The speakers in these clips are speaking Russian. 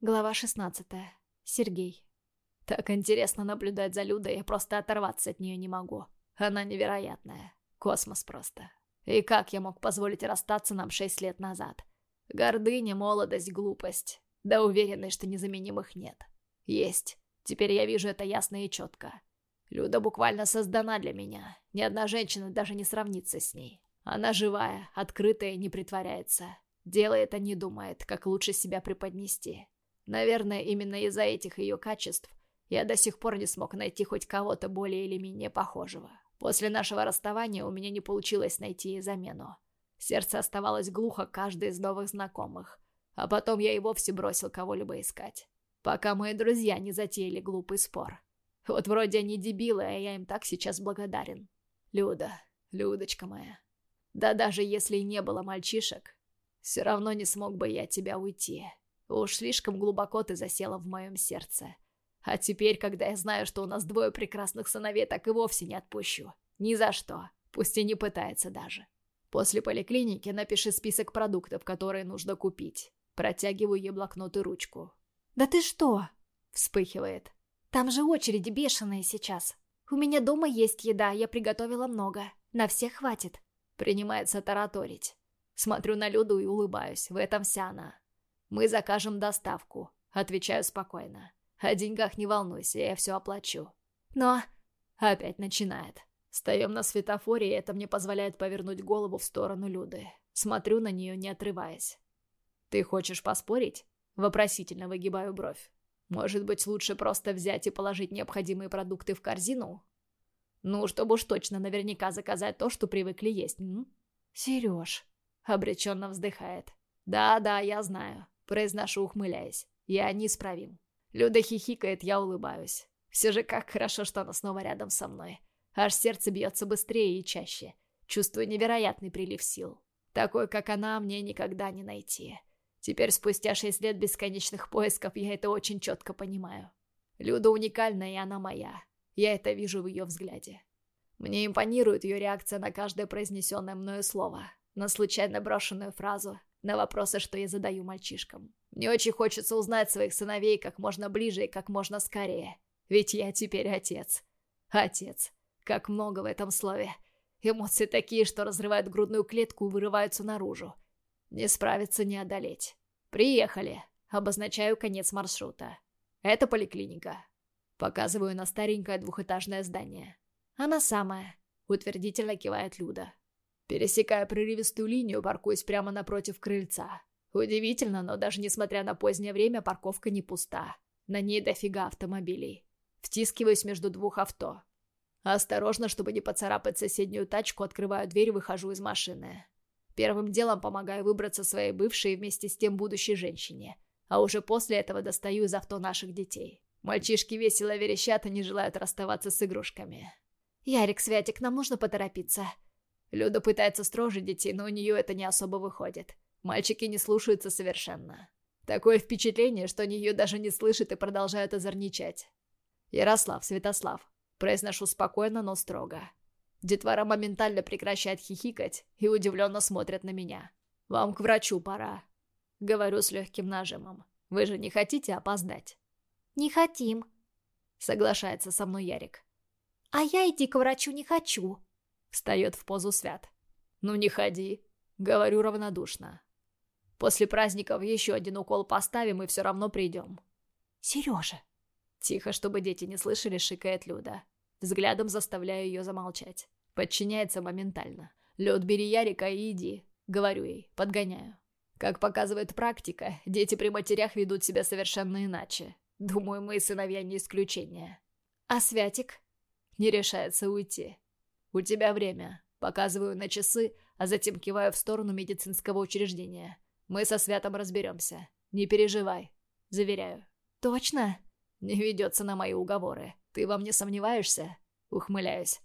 Глава 16. Сергей. Так интересно наблюдать за Людой, я просто оторваться от нее не могу. Она невероятная. Космос просто. И как я мог позволить расстаться нам шесть лет назад? Гордыня, молодость, глупость. Да уверенный, что незаменимых нет. Есть. Теперь я вижу это ясно и четко. Люда буквально создана для меня. Ни одна женщина даже не сравнится с ней. Она живая, открытая и не притворяется. Делает, а не думает, как лучше себя преподнести. Наверное, именно из-за этих ее качеств я до сих пор не смог найти хоть кого-то более или менее похожего. После нашего расставания у меня не получилось найти ей замену. Сердце оставалось глухо каждой из новых знакомых. А потом я и вовсе бросил кого-либо искать. Пока мои друзья не затеяли глупый спор. Вот вроде они дебилы, а я им так сейчас благодарен. Люда, Людочка моя. Да даже если и не было мальчишек, все равно не смог бы я тебя уйти. Уж слишком глубоко ты засела в моем сердце. А теперь, когда я знаю, что у нас двое прекрасных сыновей, так и вовсе не отпущу. Ни за что. Пусть и не пытается даже. После поликлиники напиши список продуктов, которые нужно купить. Протягиваю ей блокнот и ручку. «Да ты что?» — вспыхивает. «Там же очереди бешеные сейчас. У меня дома есть еда, я приготовила много. На всех хватит». Принимается тараторить. Смотрю на Люду и улыбаюсь. В этом вся она. «Мы закажем доставку», — отвечаю спокойно. «О деньгах не волнуйся, я все оплачу». «Но...» Опять начинает. Встаем на светофоре, и это мне позволяет повернуть голову в сторону Люды. Смотрю на нее, не отрываясь. «Ты хочешь поспорить?» Вопросительно выгибаю бровь. «Может быть, лучше просто взять и положить необходимые продукты в корзину?» «Ну, чтобы уж точно наверняка заказать то, что привыкли есть, м?» «Сереж...» Обреченно вздыхает. «Да-да, я знаю. Произношу, ухмыляясь. Я неисправим. Люда хихикает, я улыбаюсь. Все же как хорошо, что она снова рядом со мной. Аж сердце бьется быстрее и чаще. Чувствую невероятный прилив сил. Такой, как она, мне никогда не найти. Теперь, спустя шесть лет бесконечных поисков, я это очень четко понимаю. Люда уникальна, и она моя. Я это вижу в ее взгляде. Мне импонирует ее реакция на каждое произнесенное мною слово, на случайно брошенную фразу, на вопросы, что я задаю мальчишкам. Мне очень хочется узнать своих сыновей как можно ближе и как можно скорее. Ведь я теперь отец. Отец. Как много в этом слове. Эмоции такие, что разрывают грудную клетку и вырываются наружу. Не справиться, не одолеть. Приехали. Обозначаю конец маршрута. Это поликлиника. Показываю на старенькое двухэтажное здание. Она самая. Утвердительно кивает Люда. Пересекая прерывистую линию, паркуюсь прямо напротив крыльца. Удивительно, но даже несмотря на позднее время, парковка не пуста. На ней дофига автомобилей. Втискиваюсь между двух авто. Осторожно, чтобы не поцарапать соседнюю тачку, открываю дверь и выхожу из машины. Первым делом помогаю выбраться своей бывшей вместе с тем будущей женщине. А уже после этого достаю из авто наших детей. Мальчишки весело верещат и не желают расставаться с игрушками. «Ярик, Святик, нам нужно поторопиться», Люда пытается строже детей, но у нее это не особо выходит. Мальчики не слушаются совершенно. Такое впечатление, что они ее даже не слышат и продолжают озорничать. «Ярослав, Святослав», произношу спокойно, но строго. Детвора моментально прекращает хихикать и удивленно смотрят на меня. «Вам к врачу пора», — говорю с легким нажимом. «Вы же не хотите опоздать?» «Не хотим», — соглашается со мной Ярик. «А я идти к врачу не хочу», Встает в позу свят. «Ну не ходи», — говорю равнодушно. «После праздников еще один укол поставим и все равно придем». «Сережа!» Тихо, чтобы дети не слышали, шикает Люда. Взглядом заставляю ее замолчать. Подчиняется моментально. «Люд, бери Ярика и иди», — говорю ей, подгоняю. Как показывает практика, дети при матерях ведут себя совершенно иначе. Думаю, мои сыновья не исключение. А Святик? Не решается уйти. «У тебя время». Показываю на часы, а затем киваю в сторону медицинского учреждения. «Мы со Святом разберемся. Не переживай». Заверяю. «Точно?» «Не ведется на мои уговоры. Ты во мне сомневаешься?» Ухмыляюсь.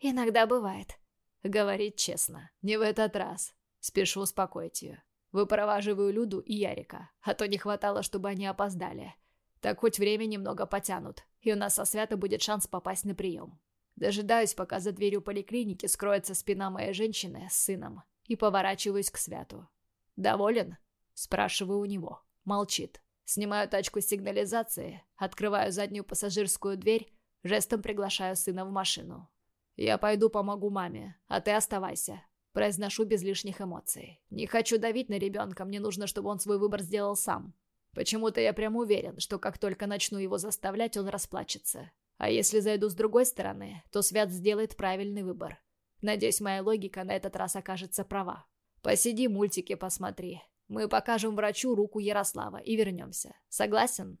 «Иногда бывает». Говорит честно. Не в этот раз. Спешу успокоить ее. Выпроваживаю Люду и Ярика, а то не хватало, чтобы они опоздали. Так хоть время немного потянут, и у нас со Свято будет шанс попасть на прием. Дожидаюсь, пока за дверью поликлиники скроется спина моей женщины с сыном, и поворачиваюсь к Святу. «Доволен?» – спрашиваю у него. Молчит. Снимаю тачку сигнализации, открываю заднюю пассажирскую дверь, жестом приглашаю сына в машину. «Я пойду помогу маме, а ты оставайся». Произношу без лишних эмоций. Не хочу давить на ребенка, мне нужно, чтобы он свой выбор сделал сам. Почему-то я прям уверен, что как только начну его заставлять, он расплачется. А если зайду с другой стороны, то Свят сделает правильный выбор. Надеюсь, моя логика на этот раз окажется права. Посиди, мультики посмотри. Мы покажем врачу руку Ярослава и вернемся. Согласен?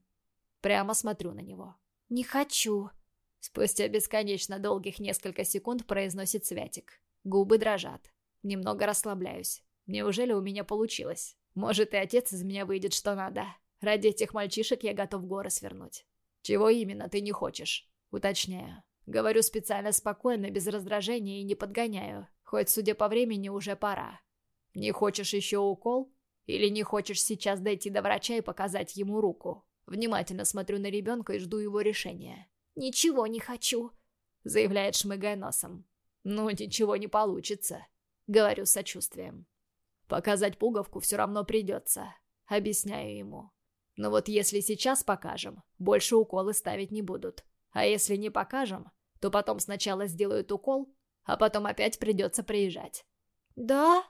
Прямо смотрю на него. «Не хочу», — спустя бесконечно долгих несколько секунд произносит Святик. Губы дрожат. Немного расслабляюсь. Неужели у меня получилось? Может, и отец из меня выйдет что надо. Ради этих мальчишек я готов горы свернуть. Чего именно ты не хочешь? Уточняю. Говорю специально спокойно, без раздражения и не подгоняю. Хоть, судя по времени, уже пора. Не хочешь еще укол? Или не хочешь сейчас дойти до врача и показать ему руку? Внимательно смотрю на ребенка и жду его решения. «Ничего не хочу», — заявляет, шмыгая носом. «Ну, ничего не получится», — говорю с сочувствием. «Показать пуговку все равно придется», — объясняю ему. «Но вот если сейчас покажем, больше уколы ставить не будут. А если не покажем, то потом сначала сделают укол, а потом опять придется приезжать». «Да?»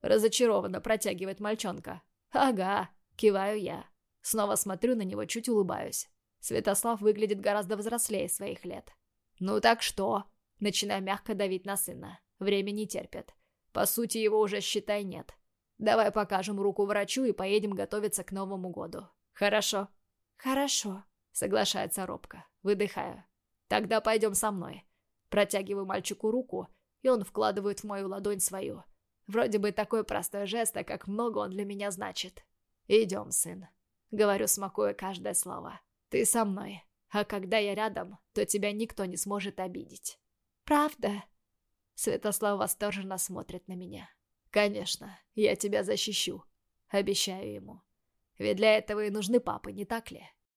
Разочарованно протягивает мальчонка. «Ага», — киваю я. Снова смотрю на него, чуть улыбаюсь. Святослав выглядит гораздо взрослее своих лет. «Ну так что?» Начинаю мягко давить на сына. Время не терпит. По сути, его уже, считай, нет. Давай покажем руку врачу и поедем готовиться к Новому году. Хорошо? Хорошо, соглашается робко. Выдыхаю. Тогда пойдем со мной. Протягиваю мальчику руку, и он вкладывает в мою ладонь свою. Вроде бы такой простой жест, а как много он для меня значит. «Идем, сын», — говорю, смакуя каждое слово. «Ты со мной, а когда я рядом, то тебя никто не сможет обидеть». «Правда?» Святослав восторженно смотрит на меня. «Конечно, я тебя защищу», — обещаю ему. «Ведь для этого и нужны папы, не так ли?»